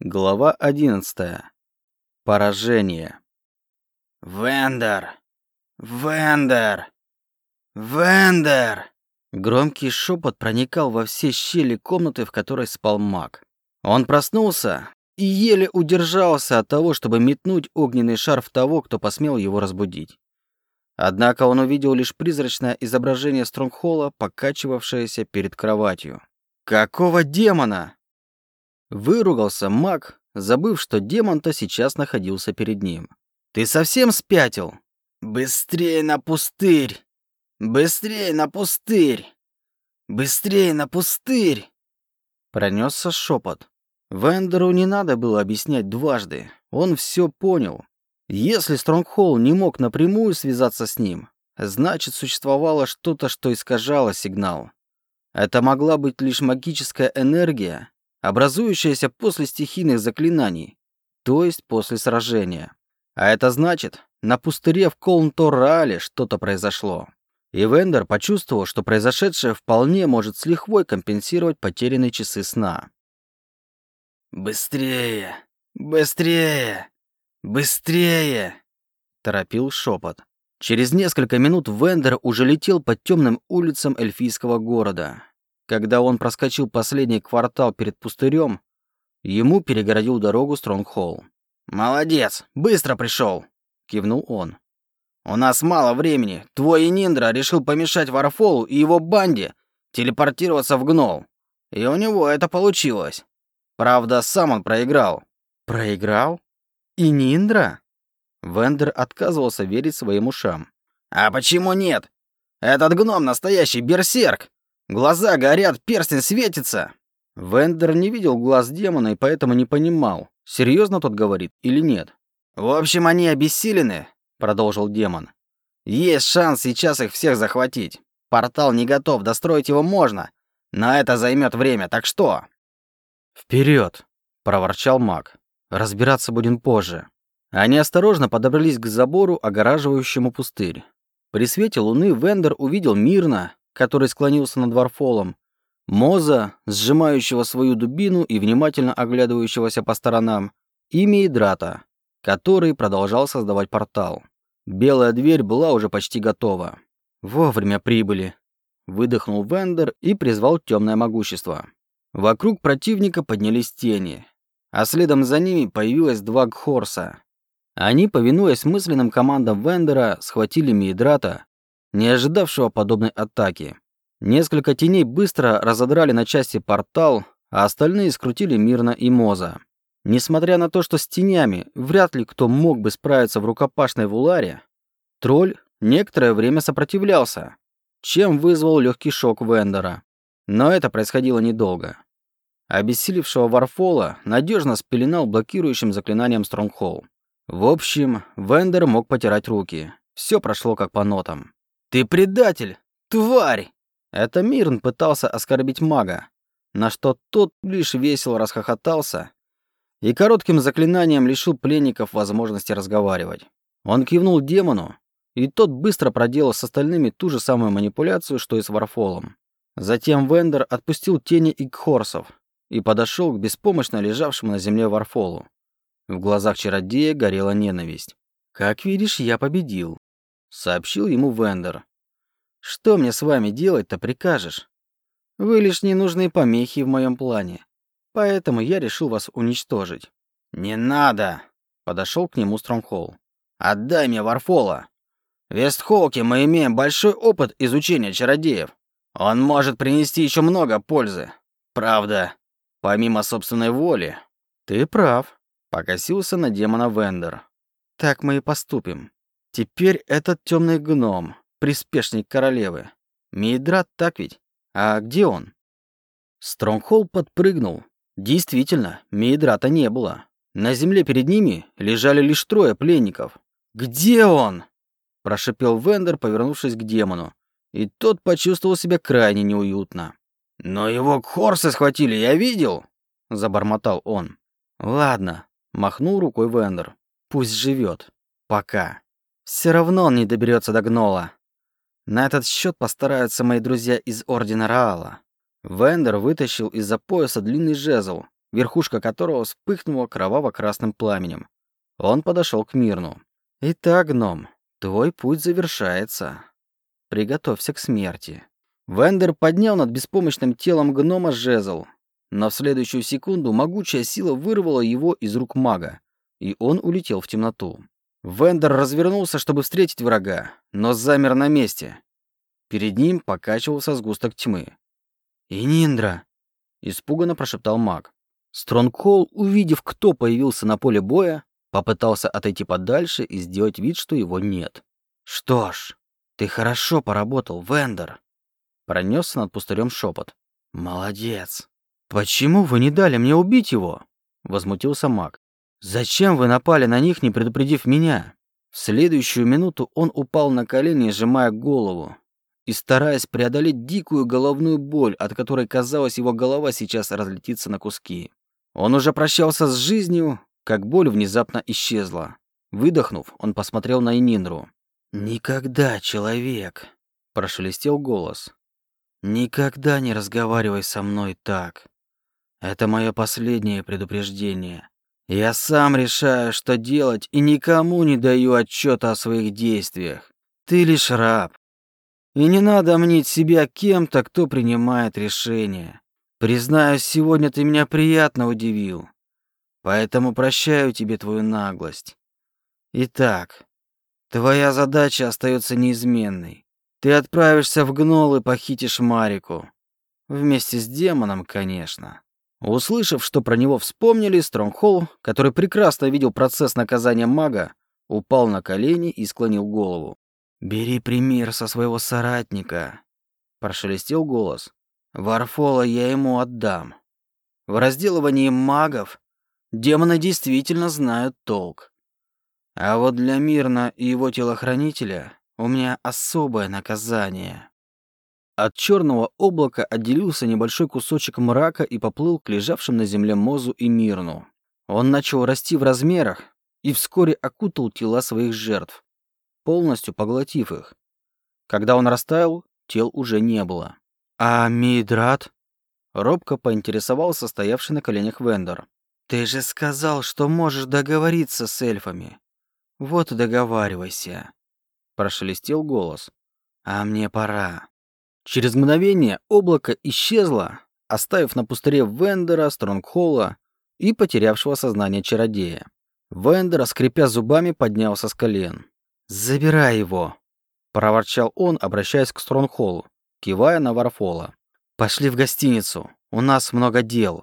Глава 11. Поражение. «Вендер! Вендер! Вендер!» Громкий шепот проникал во все щели комнаты, в которой спал маг. Он проснулся и еле удержался от того, чтобы метнуть огненный шар в того, кто посмел его разбудить. Однако он увидел лишь призрачное изображение Стронгхолла, покачивавшееся перед кроватью. «Какого демона?» Выругался маг, забыв, что демон-то сейчас находился перед ним. «Ты совсем спятил?» «Быстрее на пустырь! Быстрее на пустырь! Быстрее на пустырь!» Пронесся шепот. Вендеру не надо было объяснять дважды. Он все понял. Если Стронгхолл не мог напрямую связаться с ним, значит, существовало что-то, что искажало сигнал. Это могла быть лишь магическая энергия, образующаяся после стихийных заклинаний, то есть после сражения. А это значит, на пустыре в Колнтор-Раале что-то произошло. И Вендер почувствовал, что произошедшее вполне может с лихвой компенсировать потерянные часы сна. «Быстрее! Быстрее! Быстрее!» — торопил шепот. Через несколько минут Вендер уже летел по темным улицам эльфийского города. Когда он проскочил последний квартал перед пустырем, ему перегородил дорогу Стронгхолл. «Молодец! Быстро пришел!» — кивнул он. «У нас мало времени. Твой Ниндра решил помешать Варфолу и его банде телепортироваться в Гнол. И у него это получилось. Правда, сам он проиграл». «Проиграл? И Ниндра?» Вендер отказывался верить своим ушам. «А почему нет? Этот гном настоящий берсерк. Глаза горят, перстень светится. Вендер не видел глаз демона и поэтому не понимал, серьезно тот говорит или нет. В общем, они обессилены, продолжил демон. Есть шанс сейчас их всех захватить. Портал не готов, достроить его можно, но это займет время, так что? Вперед! проворчал маг. Разбираться будем позже. Они осторожно подобрались к забору, огораживающему пустырь. При свете луны Вендер увидел мирно, который склонился над Варфолом, Моза, сжимающего свою дубину и внимательно оглядывающегося по сторонам, и Мейдрата, который продолжал создавать портал. Белая дверь была уже почти готова. «Вовремя прибыли», — выдохнул Вендер и призвал темное могущество. Вокруг противника поднялись тени, а следом за ними появилось два Гхорса. Они, повинуясь мысленным командам Вендера, схватили Мейдрата не ожидавшего подобной атаки. Несколько теней быстро разодрали на части портал, а остальные скрутили мирно и Моза. Несмотря на то, что с тенями вряд ли кто мог бы справиться в рукопашной вуларе, тролль некоторое время сопротивлялся, чем вызвал легкий шок Вендора. Но это происходило недолго. Обессилевшего Варфола надежно спеленал блокирующим заклинанием Стронгхолл. В общем, Вендер мог потирать руки. Все прошло как по нотам. «Ты предатель! Тварь!» Это Мирн пытался оскорбить мага, на что тот лишь весело расхохотался и коротким заклинанием лишил пленников возможности разговаривать. Он кивнул демону, и тот быстро проделал с остальными ту же самую манипуляцию, что и с Варфолом. Затем Вендер отпустил тени Игхорсов и подошел к беспомощно лежавшему на земле Варфолу. В глазах чародея горела ненависть. «Как видишь, я победил», сообщил ему Вендер. Что мне с вами делать-то прикажешь? Вы лишь ненужные помехи в моем плане. Поэтому я решил вас уничтожить. Не надо, подошел к нему Стронгхолл. Отдай мне Варфола. В Вестхолке мы имеем большой опыт изучения чародеев. Он может принести еще много пользы. Правда, помимо собственной воли. Ты прав, покосился на демона Вендер. Так мы и поступим. Теперь этот темный гном, приспешник королевы. Мейдрат, так ведь? А где он? Стронгхолл подпрыгнул. Действительно, Мейдрата не было. На земле перед ними лежали лишь трое пленников. «Где он?» – прошипел Вендер, повернувшись к демону. И тот почувствовал себя крайне неуютно. «Но его хорсы схватили, я видел!» – забормотал он. «Ладно», – махнул рукой Вендер. «Пусть живет. Пока». Все равно он не доберется до Гнола. На этот счет постараются мои друзья из Ордена Раала. Вендер вытащил из-за пояса длинный жезл, верхушка которого вспыхнула кроваво-красным пламенем. Он подошел к Мирну. «Итак, гном, твой путь завершается. Приготовься к смерти». Вендер поднял над беспомощным телом гнома жезл, но в следующую секунду могучая сила вырвала его из рук мага, и он улетел в темноту. Вендер развернулся, чтобы встретить врага, но замер на месте. Перед ним покачивался сгусток тьмы. «Ининдра!» — испуганно прошептал маг. Стронгхолл, увидев, кто появился на поле боя, попытался отойти подальше и сделать вид, что его нет. «Что ж, ты хорошо поработал, Вендер!» Пронесся над пустырем шепот. «Молодец!» «Почему вы не дали мне убить его?» Возмутился маг. «Зачем вы напали на них, не предупредив меня?» В следующую минуту он упал на колени, сжимая голову, и стараясь преодолеть дикую головную боль, от которой, казалось, его голова сейчас разлетится на куски. Он уже прощался с жизнью, как боль внезапно исчезла. Выдохнув, он посмотрел на Ининру. «Никогда, человек!» – прошелестел голос. «Никогда не разговаривай со мной так. Это мое последнее предупреждение. Я сам решаю, что делать, и никому не даю отчета о своих действиях. Ты лишь раб. И не надо мнить себя кем-то, кто принимает решения. Признаюсь, сегодня ты меня приятно удивил. Поэтому прощаю тебе твою наглость. Итак, твоя задача остается неизменной. Ты отправишься в гнол и похитишь Марику. Вместе с демоном, конечно. Услышав, что про него вспомнили, Стронгхолл, который прекрасно видел процесс наказания мага, упал на колени и склонил голову. «Бери пример со своего соратника», — прошелестел голос. «Варфола я ему отдам. В разделывании магов демоны действительно знают толк. А вот для Мирна и его телохранителя у меня особое наказание». От черного облака отделился небольшой кусочек мрака и поплыл к лежавшим на земле Мозу и Мирну. Он начал расти в размерах и вскоре окутал тела своих жертв, полностью поглотив их. Когда он растаял, тел уже не было. «А Мидрат?» Робко поинтересовался стоявший на коленях Вендор. «Ты же сказал, что можешь договориться с эльфами. Вот и договаривайся», — прошелестел голос. «А мне пора». Через мгновение облако исчезло, оставив на пустыре Вендера, Стронгхолла и потерявшего сознание чародея. Вендер, скрипя зубами, поднялся с колен. «Забирай его!» – проворчал он, обращаясь к Стронгхоллу, кивая на Варфола. «Пошли в гостиницу, у нас много дел».